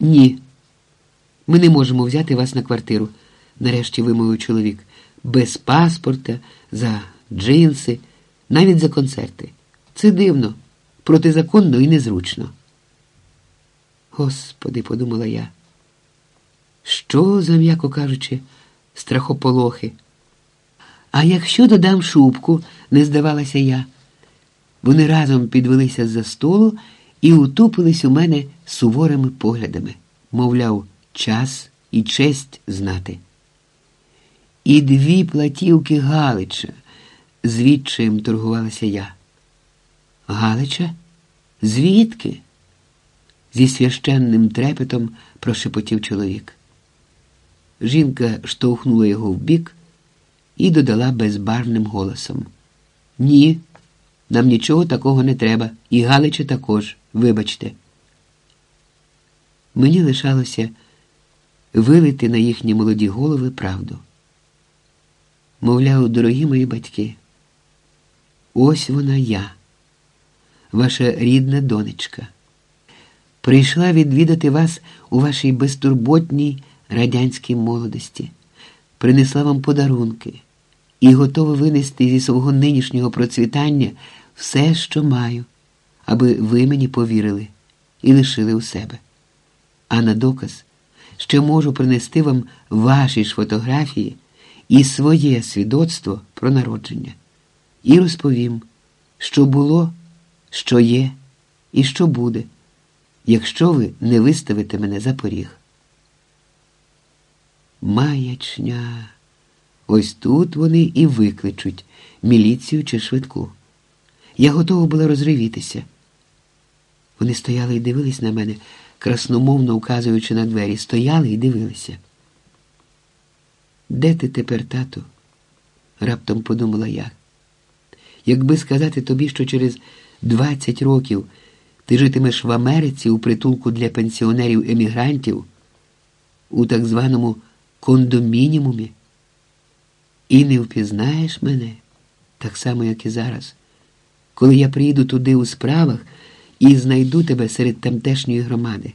Ні. Ми не можемо взяти вас на квартиру, нарешті вимовив чоловік. Без паспорта, за джинси, навіть за концерти. Це дивно, протизаконно і незручно. Господи, подумала я. Що за, м'яко кажучи, страхополохи? А якщо додам шубку, не здавалася я. Вони разом підвелися з-за столу і утупились у мене суворими поглядами, мовляв, час і честь знати. І дві платівки Галича, звідчим торгувалася я. Галича? Звідки? Зі священним трепетом прошепотів чоловік. Жінка штовхнула його вбік і додала безбарним голосом. Ні, нам нічого такого не треба, і Галича також, вибачте. Мені лишалося вилити на їхні молоді голови правду. Мовляв, дорогі мої батьки, ось вона я, ваша рідна донечка. Прийшла відвідати вас у вашій безтурботній радянській молодості, принесла вам подарунки і готова винести зі свого нинішнього процвітання все, що маю, аби ви мені повірили і лишили у себе. А на доказ ще можу принести вам ваші ж фотографії і своє свідоцтво про народження. І розповім, що було, що є і що буде, якщо ви не виставите мене за поріг. Маячня. Ось тут вони і викличуть міліцію чи швидку. Я готова була розривітися. Вони стояли і дивились на мене, красномовно указуючи на двері, стояли і дивилися. Де ти тепер, тату? раптом подумала я. Якби сказати тобі, що через 20 років ти житимеш в Америці у притулку для пенсіонерів-емігрантів, у так званому кондомінімумі, і не впізнаєш мене, так само, як і зараз, коли я приїду туди у справах і знайду тебе серед тамтешньої громади.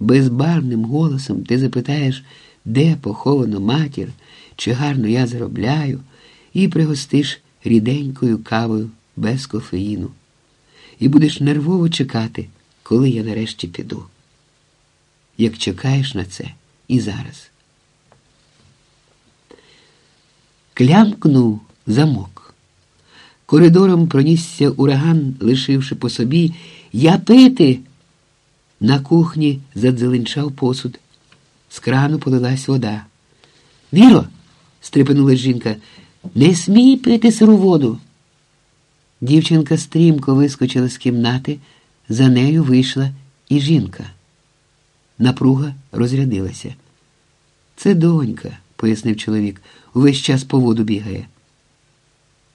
Безбарвним голосом ти запитаєш, де поховано матір, чи гарно я заробляю, і пригостиш ріденькою кавою без кофеїну. І будеш нервово чекати, коли я нарешті піду. Як чекаєш на це і зараз. Клямкнув замок. Коридором пронісся ураган, лишивши по собі Я пити. На кухні задзеленчав посуд. З крану полилась вода. Віро, стрепенула жінка, не смій пити сиру воду. Дівчинка стрімко вискочила з кімнати, за нею вийшла і жінка. Напруга розрядилася. Це донька, пояснив чоловік, увесь час по воду бігає.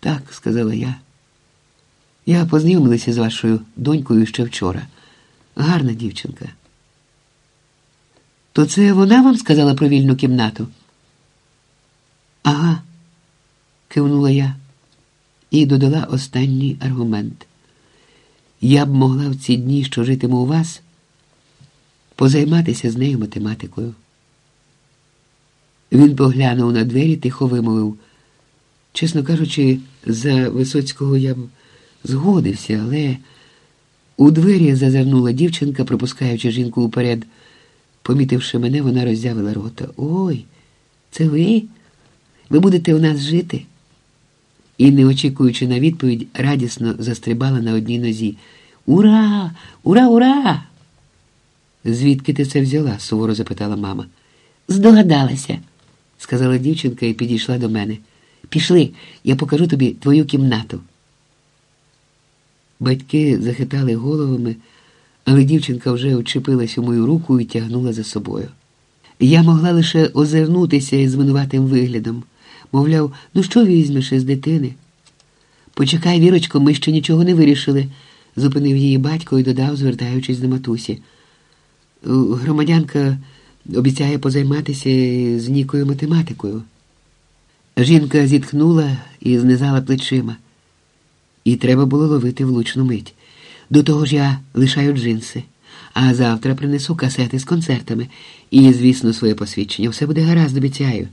Так, сказала я. Я познайомилася з вашою донькою ще вчора. Гарна дівчинка. То це вона вам сказала про вільну кімнату? Ага, кивнула я і додала останній аргумент. Я б могла в ці дні, що житиму у вас, позайматися з нею математикою. Він поглянув на двері, тихо вимовив. Чесно кажучи, за Висоцького я б згодився, але у двері зазирнула дівчинка, пропускаючи жінку уперед. Помітивши мене, вона роззявила рота. Ой, це ви? Ви будете у нас жити? І, не очікуючи на відповідь, радісно застрибала на одній нозі. Ура! Ура, ура! Звідки ти це взяла? суворо запитала мама. Здогадалася, сказала дівчинка і підійшла до мене. Пішли, я покажу тобі твою кімнату. Батьки захитали головами, але дівчинка вже очепилась у мою руку і тягнула за собою. Я могла лише озирнутися із винуватим виглядом, мовляв, ну що візьмеш із дитини? Почекай, Вірочко, ми ще нічого не вирішили, зупинив її батько і додав, звертаючись до матусі. Громадянка обіцяє позайматися з Нікою математикою. Жінка зітхнула і знизала плечима. І треба було ловити влучну мить. До того ж я лишаю джинси. А завтра принесу касети з концертами і, звісно, своє посвідчення. Все буде гаразд, обіцяю.